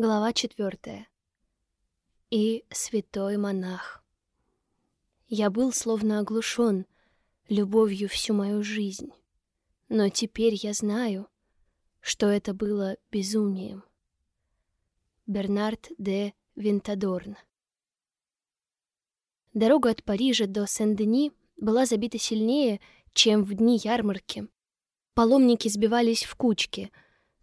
Глава четвертая. И святой монах. Я был словно оглушен любовью всю мою жизнь. Но теперь я знаю, что это было безумием. Бернард де Винтадорн. Дорога от Парижа до Сен-Дени была забита сильнее, чем в дни ярмарки. Паломники сбивались в кучки.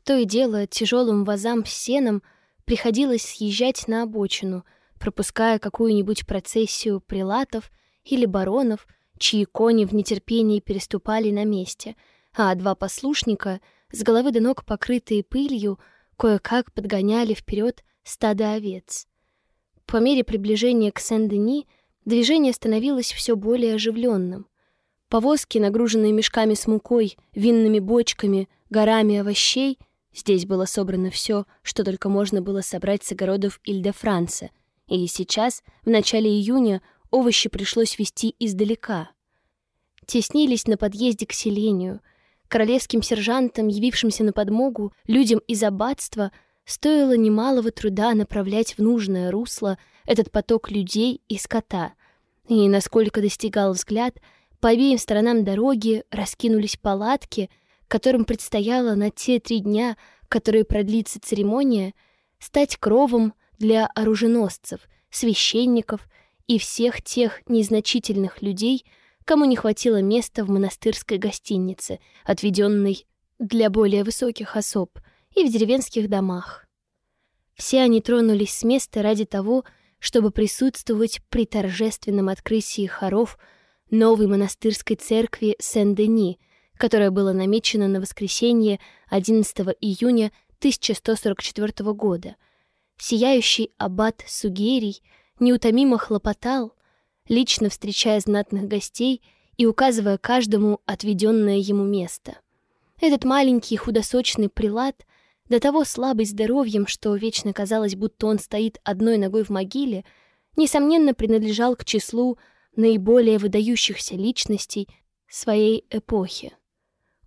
То и дело тяжелым вазам с сеном — приходилось съезжать на обочину, пропуская какую-нибудь процессию прилатов или баронов, чьи кони в нетерпении переступали на месте, а два послушника, с головы до ног покрытые пылью, кое-как подгоняли вперед стадо овец. По мере приближения к Сен-Дени движение становилось все более оживленным. Повозки, нагруженные мешками с мукой, винными бочками, горами овощей — Здесь было собрано все, что только можно было собрать с огородов Иль-де-Франце, и сейчас, в начале июня, овощи пришлось везти издалека. Теснились на подъезде к селению. Королевским сержантам, явившимся на подмогу, людям из аббатства, стоило немалого труда направлять в нужное русло этот поток людей и скота. И, насколько достигал взгляд, по обеим сторонам дороги раскинулись палатки — которым предстояло на те три дня, которые продлится церемония, стать кровом для оруженосцев, священников и всех тех незначительных людей, кому не хватило места в монастырской гостинице, отведенной для более высоких особ, и в деревенских домах. Все они тронулись с места ради того, чтобы присутствовать при торжественном открытии хоров новой монастырской церкви Сен-Дени — которое было намечено на воскресенье 11 июня 1144 года. Сияющий аббат Сугерий неутомимо хлопотал, лично встречая знатных гостей и указывая каждому отведенное ему место. Этот маленький худосочный прилад, до того слабый здоровьем, что вечно казалось, будто он стоит одной ногой в могиле, несомненно принадлежал к числу наиболее выдающихся личностей своей эпохи.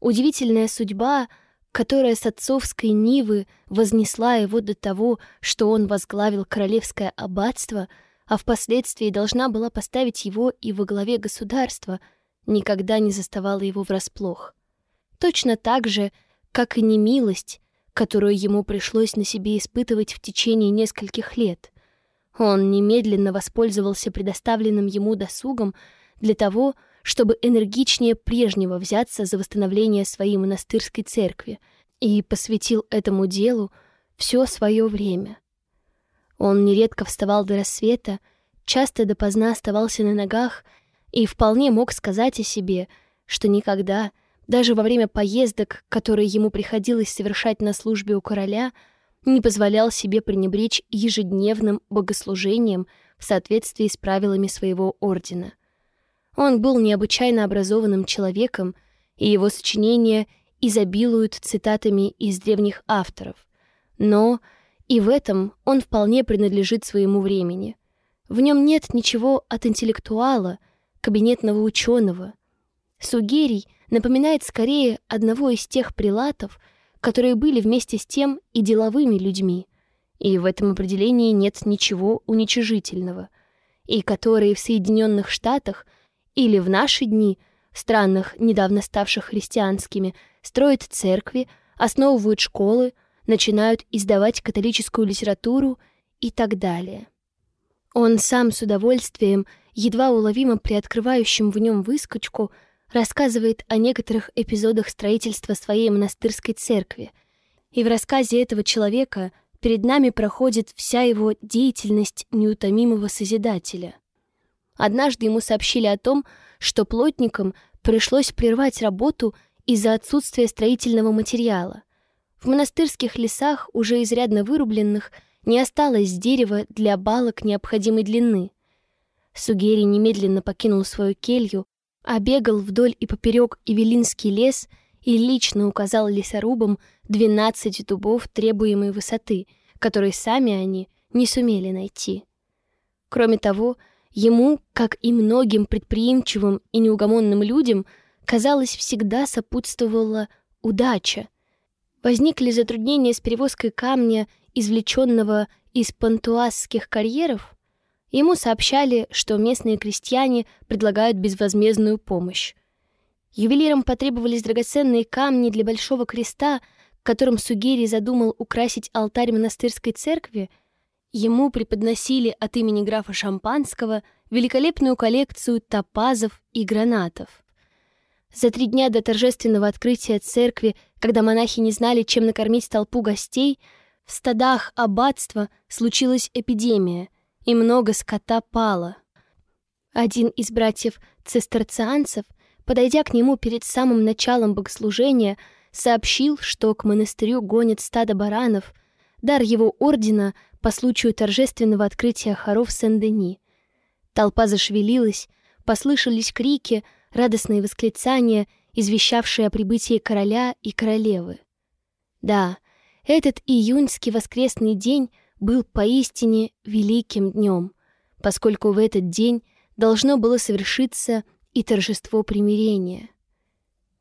Удивительная судьба, которая с отцовской нивы вознесла его до того, что он возглавил королевское аббатство, а впоследствии должна была поставить его и во главе государства, никогда не заставала его врасплох. Точно так же, как и немилость, которую ему пришлось на себе испытывать в течение нескольких лет. Он немедленно воспользовался предоставленным ему досугом для того, чтобы энергичнее прежнего взяться за восстановление своей монастырской церкви и посвятил этому делу все свое время. Он нередко вставал до рассвета, часто допоздна оставался на ногах и вполне мог сказать о себе, что никогда, даже во время поездок, которые ему приходилось совершать на службе у короля, не позволял себе пренебречь ежедневным богослужением в соответствии с правилами своего ордена. Он был необычайно образованным человеком, и его сочинения изобилуют цитатами из древних авторов. Но и в этом он вполне принадлежит своему времени. В нем нет ничего от интеллектуала, кабинетного ученого. Сугерий напоминает скорее одного из тех прилатов, которые были вместе с тем и деловыми людьми, и в этом определении нет ничего уничижительного, и которые в Соединенных Штатах – или в наши дни, в странах, недавно ставших христианскими, строят церкви, основывают школы, начинают издавать католическую литературу и так далее. Он сам с удовольствием, едва уловимо приоткрывающим в нем выскочку, рассказывает о некоторых эпизодах строительства своей монастырской церкви, и в рассказе этого человека перед нами проходит вся его деятельность неутомимого Созидателя — Однажды ему сообщили о том, что плотникам пришлось прервать работу из-за отсутствия строительного материала. В монастырских лесах, уже изрядно вырубленных, не осталось дерева для балок необходимой длины. Сугери немедленно покинул свою келью, обегал вдоль и поперек Ивелинский лес и лично указал лесорубам 12 дубов требуемой высоты, которые сами они не сумели найти. Кроме того, Ему, как и многим предприимчивым и неугомонным людям, казалось, всегда сопутствовала удача. Возникли затруднения с перевозкой камня извлеченного из пантуасских карьеров, ему сообщали, что местные крестьяне предлагают безвозмездную помощь. Ювелирам потребовались драгоценные камни для большого креста, которым Сугери задумал украсить алтарь монастырской церкви, ему преподносили от имени графа Шампанского великолепную коллекцию топазов и гранатов. За три дня до торжественного открытия церкви, когда монахи не знали, чем накормить толпу гостей, в стадах аббатства случилась эпидемия, и много скота пало. Один из братьев-цистерцианцев, подойдя к нему перед самым началом богослужения, сообщил, что к монастырю гонят стадо баранов, дар его ордена по случаю торжественного открытия хоров Сен-Дени. Толпа зашевелилась, послышались крики, радостные восклицания, извещавшие о прибытии короля и королевы. Да, этот июньский воскресный день был поистине великим днем, поскольку в этот день должно было совершиться и торжество примирения.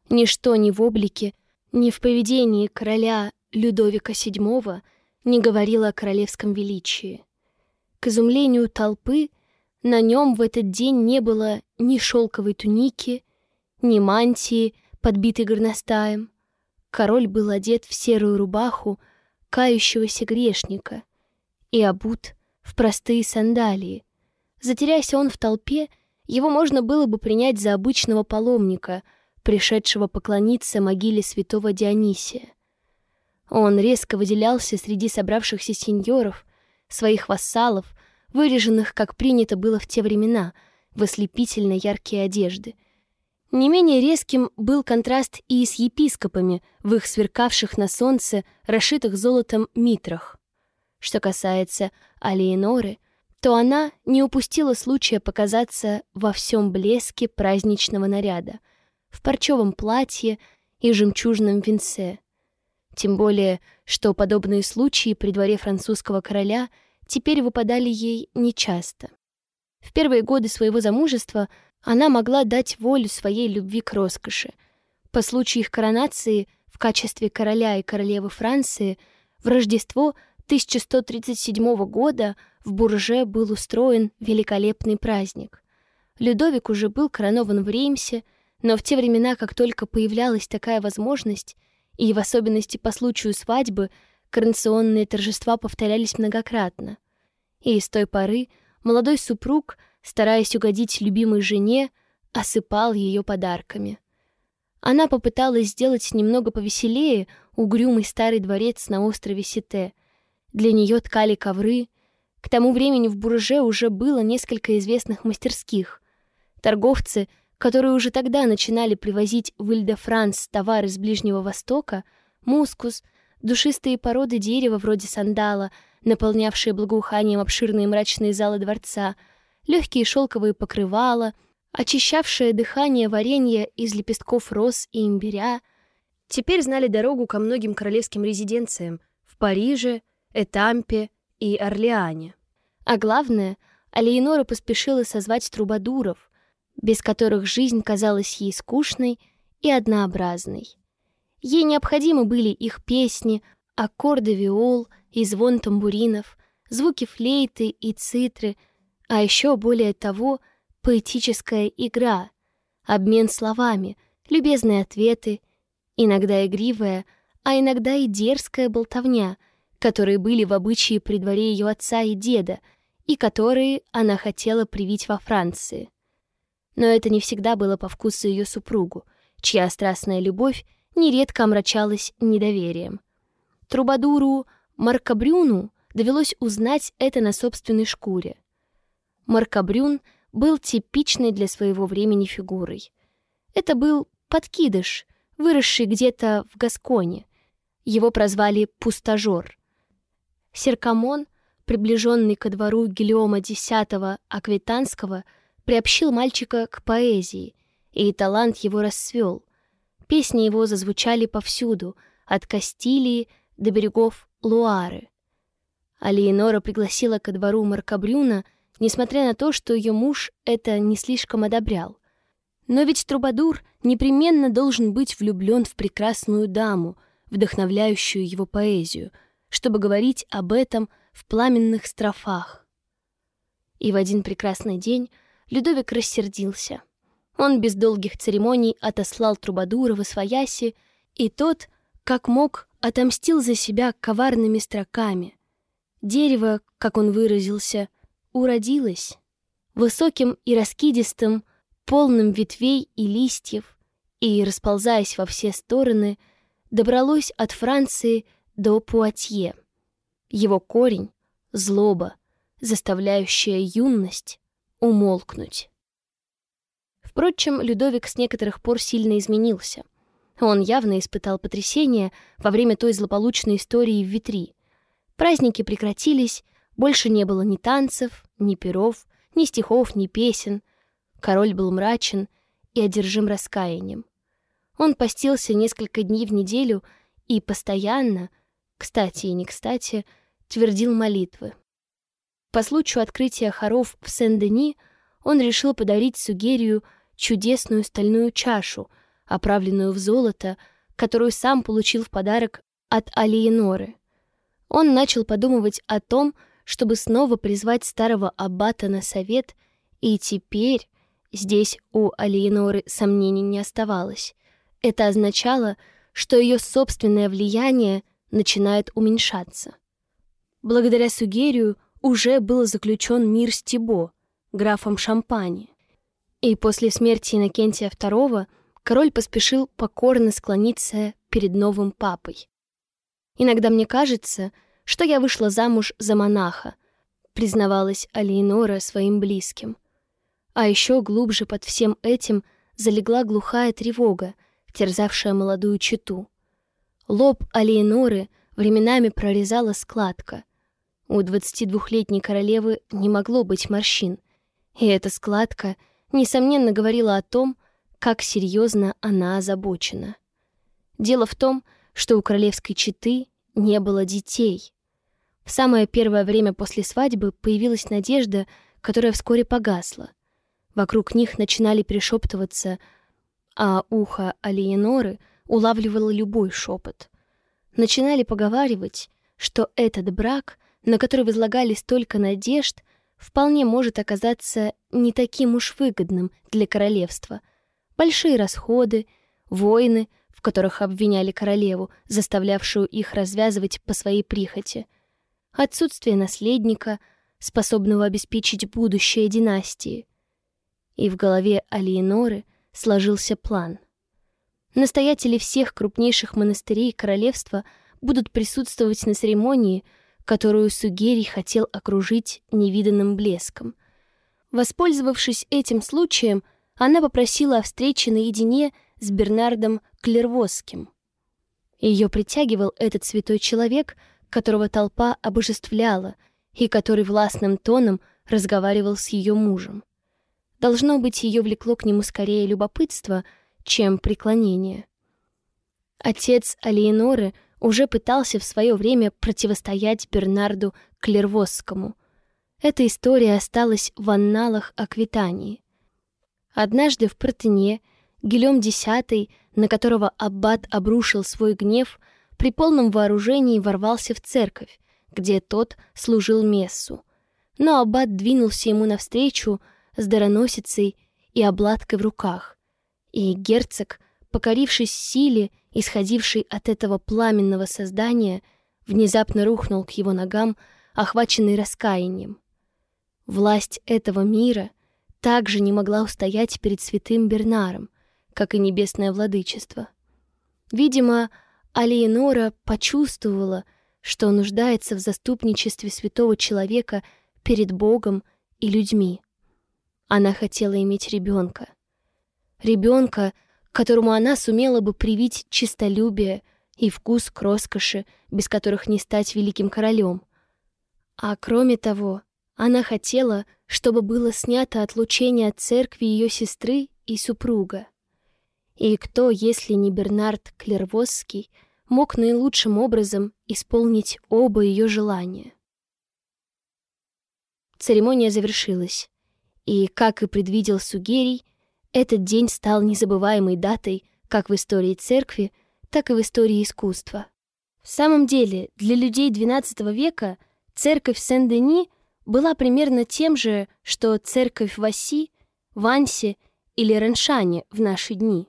Ничто ни в облике, ни в поведении короля Людовика VII не говорило о королевском величии. К изумлению толпы на нем в этот день не было ни шелковой туники, ни мантии, подбитой горностаем. Король был одет в серую рубаху кающегося грешника и обут в простые сандалии. Затеряйся он в толпе, его можно было бы принять за обычного паломника, пришедшего поклониться могиле святого Дионисия. Он резко выделялся среди собравшихся сеньоров, своих вассалов, выреженных, как принято было в те времена, в ослепительно яркие одежды. Не менее резким был контраст и с епископами в их сверкавших на солнце, расшитых золотом митрах. Что касается Алиеноры, то она не упустила случая показаться во всем блеске праздничного наряда, в парчевом платье и жемчужном венце. Тем более, что подобные случаи при дворе французского короля теперь выпадали ей нечасто. В первые годы своего замужества она могла дать волю своей любви к роскоши. По случаю их коронации в качестве короля и королевы Франции в Рождество 1137 года в Бурже был устроен великолепный праздник. Людовик уже был коронован в Реймсе, но в те времена, как только появлялась такая возможность, и в особенности по случаю свадьбы, коронационные торжества повторялись многократно. И с той поры молодой супруг, стараясь угодить любимой жене, осыпал ее подарками. Она попыталась сделать немного повеселее угрюмый старый дворец на острове Сите. Для нее ткали ковры. К тому времени в Бурже уже было несколько известных мастерских. Торговцы — которые уже тогда начинали привозить в Иль-де-Франс товары с Ближнего Востока, мускус, душистые породы дерева вроде сандала, наполнявшие благоуханием обширные мрачные залы дворца, легкие шелковые покрывала, очищавшее дыхание варенье из лепестков роз и имбиря, теперь знали дорогу ко многим королевским резиденциям в Париже, Этампе и Орлеане. А главное, Алеинора поспешила созвать трубадуров, без которых жизнь казалась ей скучной и однообразной. Ей необходимы были их песни, аккорды виол и звон тамбуринов, звуки флейты и цитры, а еще более того поэтическая игра, обмен словами, любезные ответы, иногда игривая, а иногда и дерзкая болтовня, которые были в обычае при дворе ее отца и деда, и которые она хотела привить во Франции. Но это не всегда было по вкусу ее супругу, чья страстная любовь нередко омрачалась недоверием. Трубадуру Маркабрюну довелось узнать это на собственной шкуре. Маркабрюн был типичной для своего времени фигурой. Это был подкидыш, выросший где-то в Гаскони. Его прозвали «пустожор». Серкамон, приближенный ко двору Гелиома X Аквитанского, приобщил мальчика к поэзии, и талант его расцвел. Песни его зазвучали повсюду, от Кастилии до берегов Луары. Алиенора пригласила ко двору Маркабрюна, несмотря на то, что ее муж это не слишком одобрял. Но ведь Трубадур непременно должен быть влюблен в прекрасную даму, вдохновляющую его поэзию, чтобы говорить об этом в пламенных строфах. И в один прекрасный день Людовик рассердился. Он без долгих церемоний отослал Трубадура в Освояси, и тот, как мог, отомстил за себя коварными строками. Дерево, как он выразился, уродилось. Высоким и раскидистым, полным ветвей и листьев, и, расползаясь во все стороны, добралось от Франции до Пуатье. Его корень — злоба, заставляющая юность умолкнуть. Впрочем, Людовик с некоторых пор сильно изменился. Он явно испытал потрясение во время той злополучной истории в Витри. Праздники прекратились, больше не было ни танцев, ни перов, ни стихов, ни песен. Король был мрачен и одержим раскаянием. Он постился несколько дней в неделю и постоянно, кстати и не кстати, твердил молитвы. По случаю открытия хоров в Сен-Дени он решил подарить Сугерию чудесную стальную чашу, оправленную в золото, которую сам получил в подарок от Алиеноры. Он начал подумывать о том, чтобы снова призвать старого аббата на совет, и теперь здесь у Алиеноры сомнений не оставалось. Это означало, что ее собственное влияние начинает уменьшаться. Благодаря Сугерию уже был заключен мир с Тибо, графом Шампани. И после смерти Иннокентия II король поспешил покорно склониться перед новым папой. «Иногда мне кажется, что я вышла замуж за монаха», признавалась Алиенора своим близким. А еще глубже под всем этим залегла глухая тревога, терзавшая молодую читу. Лоб Алиеноры временами прорезала складка. У 22-летней королевы не могло быть морщин, и эта складка — несомненно, говорила о том, как серьезно она озабочена. Дело в том, что у королевской четы не было детей. В самое первое время после свадьбы появилась надежда, которая вскоре погасла. Вокруг них начинали пришептываться, а ухо Алиеноры улавливало любой шепот. Начинали поговаривать, что этот брак, на который возлагали столько надежд, вполне может оказаться не таким уж выгодным для королевства. Большие расходы, войны, в которых обвиняли королеву, заставлявшую их развязывать по своей прихоти, отсутствие наследника, способного обеспечить будущее династии. И в голове Алиеноры сложился план. Настоятели всех крупнейших монастырей королевства будут присутствовать на церемонии — которую Сугерий хотел окружить невиданным блеском. Воспользовавшись этим случаем, она попросила о встрече наедине с Бернардом Клервосским. Ее притягивал этот святой человек, которого толпа обожествляла и который властным тоном разговаривал с ее мужем. Должно быть, ее влекло к нему скорее любопытство, чем преклонение. Отец Алиеноры — уже пытался в свое время противостоять Бернарду Клервосскому. Эта история осталась в анналах Аквитании. Однажды в Протене Гильом X, на которого аббат обрушил свой гнев, при полном вооружении ворвался в церковь, где тот служил мессу. Но аббат двинулся ему навстречу с дароносицей и обладкой в руках, и герцог, покорившись силе исходивший от этого пламенного создания, внезапно рухнул к его ногам, охваченный раскаянием. Власть этого мира также не могла устоять перед святым Бернаром, как и небесное владычество. Видимо, Алиенора почувствовала, что нуждается в заступничестве святого человека перед Богом и людьми. Она хотела иметь ребенка. Ребенка, которому она сумела бы привить чистолюбие и вкус к роскоши, без которых не стать великим королем. А кроме того, она хотела, чтобы было снято отлучение от церкви ее сестры и супруга. И кто, если не Бернард Клервосский, мог наилучшим образом исполнить оба ее желания? Церемония завершилась, и, как и предвидел Сугерий, этот день стал незабываемой датой как в истории церкви, так и в истории искусства. В самом деле, для людей XII века церковь Сен-Дени была примерно тем же, что церковь Васи, Вансе или Реншане в наши дни.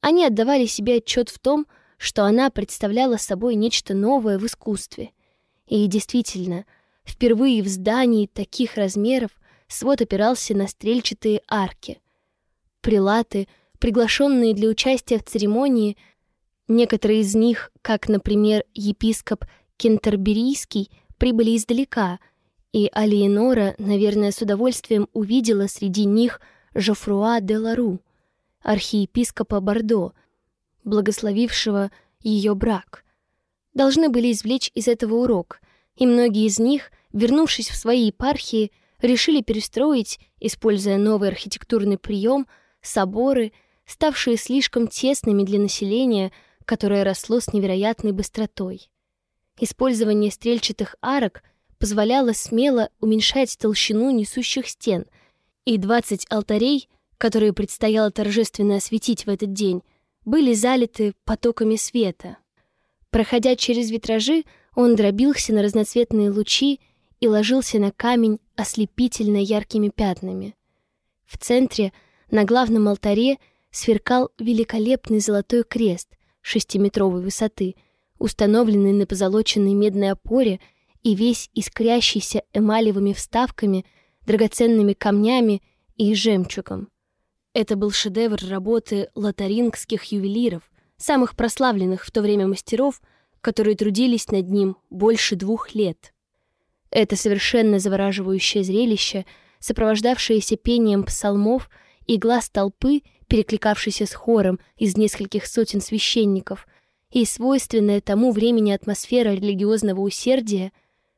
Они отдавали себе отчет в том, что она представляла собой нечто новое в искусстве. И действительно, впервые в здании таких размеров свод опирался на стрельчатые арки. Прилаты, приглашенные для участия в церемонии, некоторые из них, как, например, епископ Кентерберийский, прибыли издалека, и Алиенора, наверное, с удовольствием увидела среди них Жофруа де Лару, архиепископа Бордо, благословившего ее брак. Должны были извлечь из этого урок, и многие из них, вернувшись в свои епархии, решили перестроить, используя новый архитектурный прием, соборы, ставшие слишком тесными для населения, которое росло с невероятной быстротой. Использование стрельчатых арок позволяло смело уменьшать толщину несущих стен, и 20 алтарей, которые предстояло торжественно осветить в этот день, были залиты потоками света. Проходя через витражи, он дробился на разноцветные лучи и ложился на камень ослепительно яркими пятнами. В центре, на главном алтаре, сверкал великолепный золотой крест шестиметровой высоты, установленный на позолоченной медной опоре и весь искрящийся эмалевыми вставками, драгоценными камнями и жемчугом. Это был шедевр работы лотарингских ювелиров, самых прославленных в то время мастеров, которые трудились над ним больше двух лет. Это совершенно завораживающее зрелище, сопровождавшееся пением псалмов и глаз толпы, перекликавшейся с хором из нескольких сотен священников, и свойственная тому времени атмосфера религиозного усердия,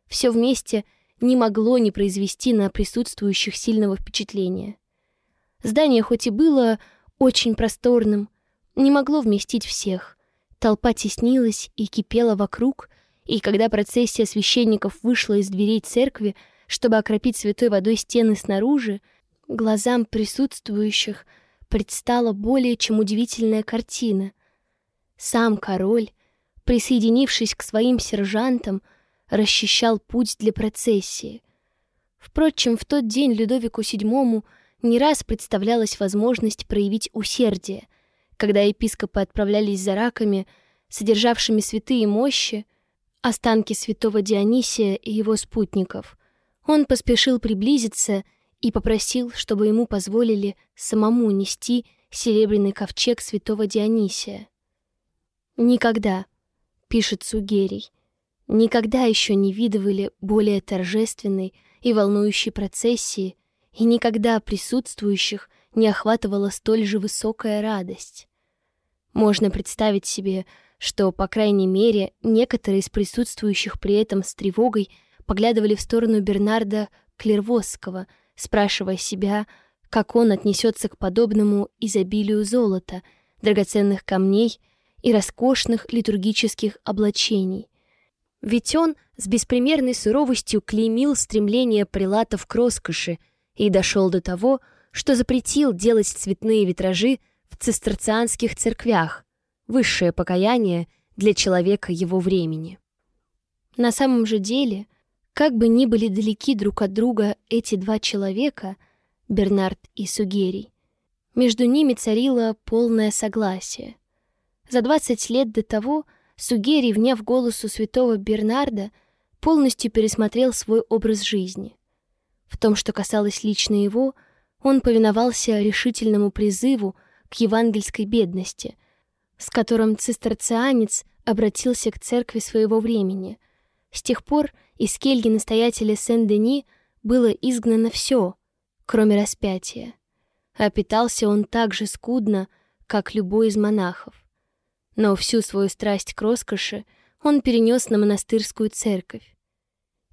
все вместе не могло не произвести на присутствующих сильного впечатления. Здание хоть и было очень просторным, не могло вместить всех. Толпа теснилась и кипела вокруг — и когда процессия священников вышла из дверей церкви, чтобы окропить святой водой стены снаружи, глазам присутствующих предстала более чем удивительная картина. Сам король, присоединившись к своим сержантам, расчищал путь для процессии. Впрочем, в тот день Людовику VII не раз представлялась возможность проявить усердие, когда епископы отправлялись за раками, содержавшими святые мощи, останки святого Дионисия и его спутников. Он поспешил приблизиться и попросил, чтобы ему позволили самому нести серебряный ковчег святого Дионисия. «Никогда», — пишет Сугерий, — «никогда еще не видывали более торжественной и волнующей процессии, и никогда присутствующих не охватывала столь же высокая радость. Можно представить себе, что, по крайней мере, некоторые из присутствующих при этом с тревогой поглядывали в сторону Бернарда Клервосского, спрашивая себя, как он отнесется к подобному изобилию золота, драгоценных камней и роскошных литургических облачений. Ведь он с беспримерной суровостью клеймил стремление прилатов к роскоши и дошел до того, что запретил делать цветные витражи в цистерцианских церквях, высшее покаяние для человека его времени. На самом же деле, как бы ни были далеки друг от друга эти два человека, Бернард и Сугерий, между ними царило полное согласие. За 20 лет до того Сугерий, вняв голосу святого Бернарда, полностью пересмотрел свой образ жизни. В том, что касалось лично его, он повиновался решительному призыву к евангельской бедности — с которым цистерцианец обратился к церкви своего времени. С тех пор из кельи настоятеля Сен-Дени было изгнано все, кроме распятия. А питался он так же скудно, как любой из монахов. Но всю свою страсть к роскоши он перенес на монастырскую церковь.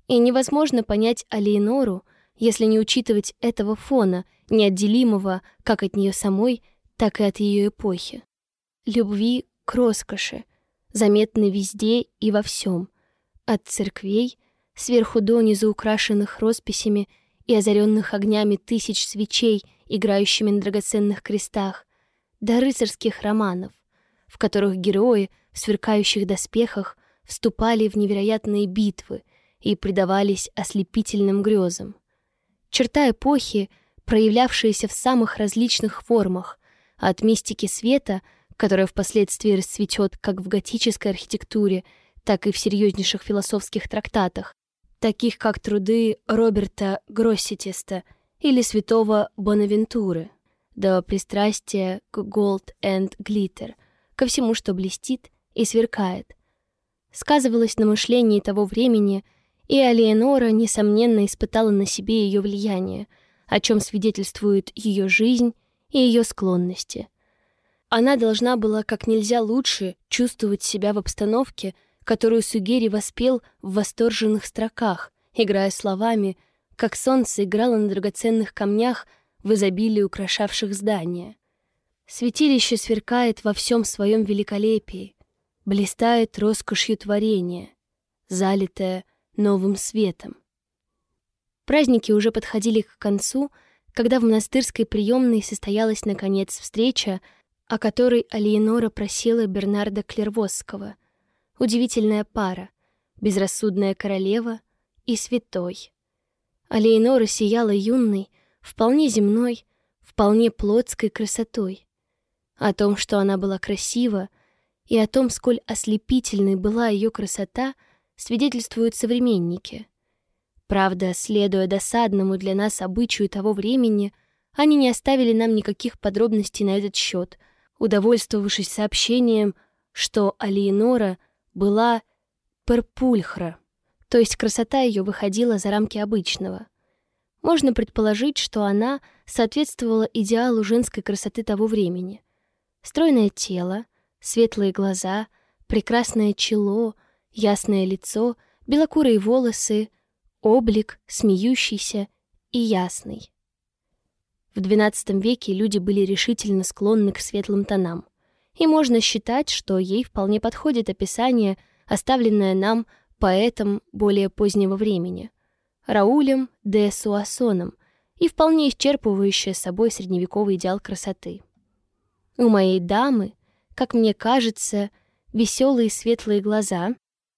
И невозможно понять Алиенору, если не учитывать этого фона, неотделимого как от нее самой, так и от ее эпохи любви к роскоши, заметны везде и во всем, от церквей, сверху донизу украшенных росписями и озаренных огнями тысяч свечей, играющими на драгоценных крестах, до рыцарских романов, в которых герои в сверкающих доспехах вступали в невероятные битвы и предавались ослепительным грезам. Черта эпохи, проявлявшаяся в самых различных формах, от мистики света, которая впоследствии расцветет как в готической архитектуре, так и в серьезнейших философских трактатах, таких как труды Роберта Гросситеста или святого Бонавентуры, до пристрастия к Gold and Glitter, ко всему, что блестит и сверкает. Сказывалось на мышлении того времени, и Алиенора, несомненно, испытала на себе ее влияние, о чем свидетельствует ее жизнь и ее склонности. Она должна была как нельзя лучше чувствовать себя в обстановке, которую Сугери воспел в восторженных строках, играя словами, как солнце играло на драгоценных камнях в изобилии украшавших здания. Святилище сверкает во всем своем великолепии, блистает роскошью творения, залитое новым светом. Праздники уже подходили к концу, когда в монастырской приемной состоялась, наконец, встреча, о которой Алиенора просила Бернарда Клервосского. Удивительная пара — безрассудная королева и святой. Алиенора сияла юной, вполне земной, вполне плотской красотой. О том, что она была красива, и о том, сколь ослепительной была ее красота, свидетельствуют современники. Правда, следуя досадному для нас обычаю того времени, они не оставили нам никаких подробностей на этот счет, удовольствовавшись сообщением, что Алиенора была перпульхра, то есть красота ее выходила за рамки обычного. Можно предположить, что она соответствовала идеалу женской красоты того времени. Стройное тело, светлые глаза, прекрасное чело, ясное лицо, белокурые волосы — облик смеющийся и ясный. В XII веке люди были решительно склонны к светлым тонам, и можно считать, что ей вполне подходит описание, оставленное нам поэтом более позднего времени, Раулем де Суассоном, и вполне исчерпывающее собой средневековый идеал красоты. У моей дамы, как мне кажется, веселые светлые глаза,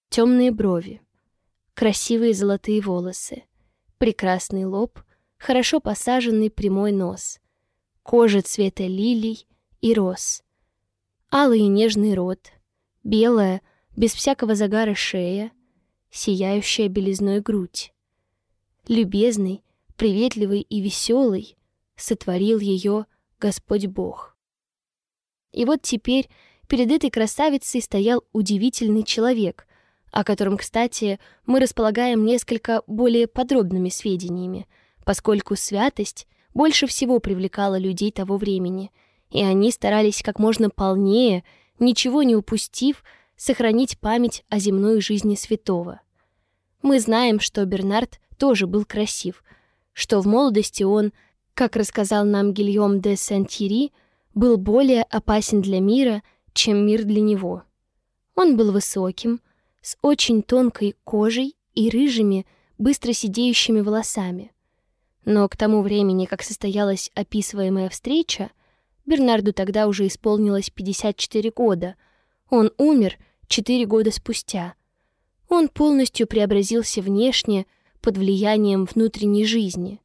темные брови, красивые золотые волосы, прекрасный лоб, хорошо посаженный прямой нос, кожа цвета лилий и роз, алый и нежный рот, белая, без всякого загара шея, сияющая белизной грудь. Любезный, приветливый и веселый сотворил ее Господь Бог. И вот теперь перед этой красавицей стоял удивительный человек — о котором, кстати, мы располагаем несколько более подробными сведениями, поскольку святость больше всего привлекала людей того времени, и они старались как можно полнее, ничего не упустив, сохранить память о земной жизни святого. Мы знаем, что Бернард тоже был красив, что в молодости он, как рассказал нам Гильом де Сен-Тири, был более опасен для мира, чем мир для него. Он был высоким, с очень тонкой кожей и рыжими, быстро сидеющими волосами. Но к тому времени, как состоялась описываемая встреча, Бернарду тогда уже исполнилось 54 года. Он умер 4 года спустя. Он полностью преобразился внешне под влиянием внутренней жизни.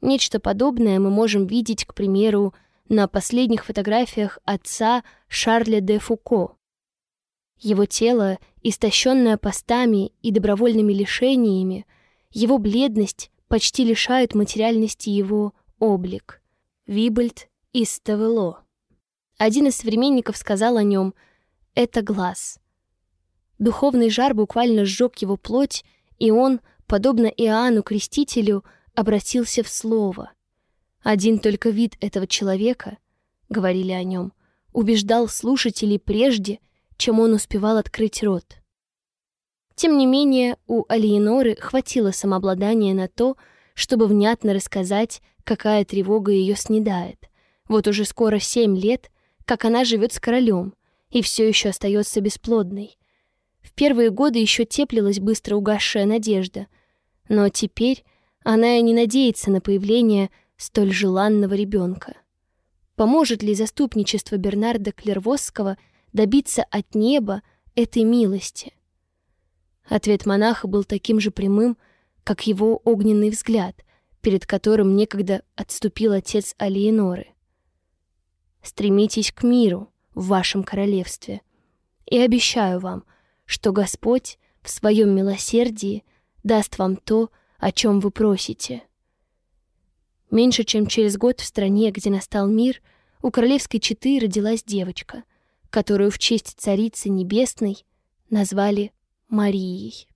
Нечто подобное мы можем видеть, к примеру, на последних фотографиях отца Шарля де Фуко. Его тело, истощенное постами и добровольными лишениями, его бледность почти лишают материальности его облик. Вибольд из Тавело. Один из современников сказал о нем «это глаз». Духовный жар буквально сжег его плоть, и он, подобно Иоанну Крестителю, обратился в слово. Один только вид этого человека, говорили о нем, убеждал слушателей прежде, чем он успевал открыть рот. Тем не менее, у Алиеноры хватило самообладания на то, чтобы внятно рассказать, какая тревога ее снедает. Вот уже скоро семь лет, как она живет с королем, и все еще остается бесплодной. В первые годы еще теплилась быстро угасшая надежда, но теперь она и не надеется на появление столь желанного ребенка. Поможет ли заступничество Бернарда Клервосского — добиться от неба этой милости. Ответ монаха был таким же прямым, как его огненный взгляд, перед которым некогда отступил отец Алиеноры. «Стремитесь к миру в вашем королевстве, и обещаю вам, что Господь в своем милосердии даст вам то, о чем вы просите». Меньше чем через год в стране, где настал мир, у королевской четы родилась девочка, которую в честь Царицы Небесной назвали Марией.